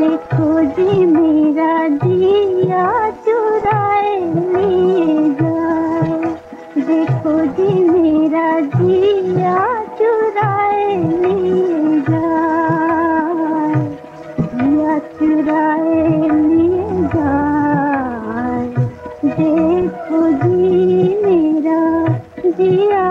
देखो जी मे खोजी मेरा जिया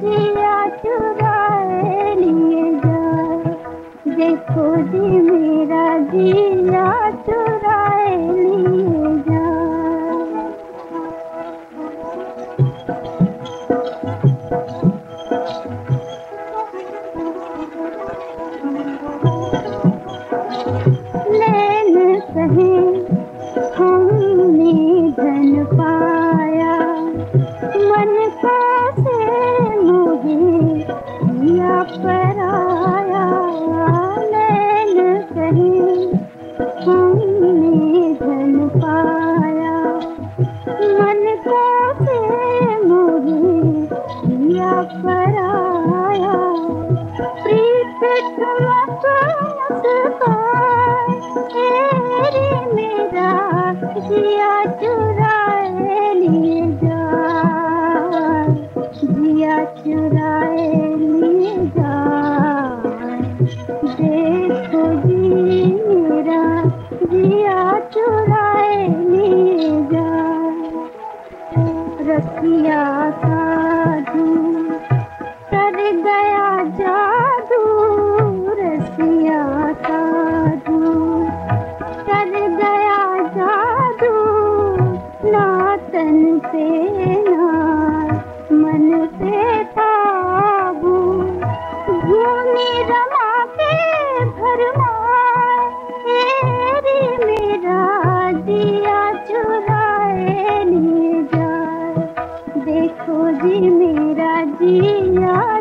जिया चुराए लिए जाए। देखो जी मेरा जिया चुरा लिए जाए। लेन सही किया पराया, प्रीत किया मेरा जिया चुराए लिए जा, जिया चुराए लिए जा। देखो जी जा। रसिया का Yeah.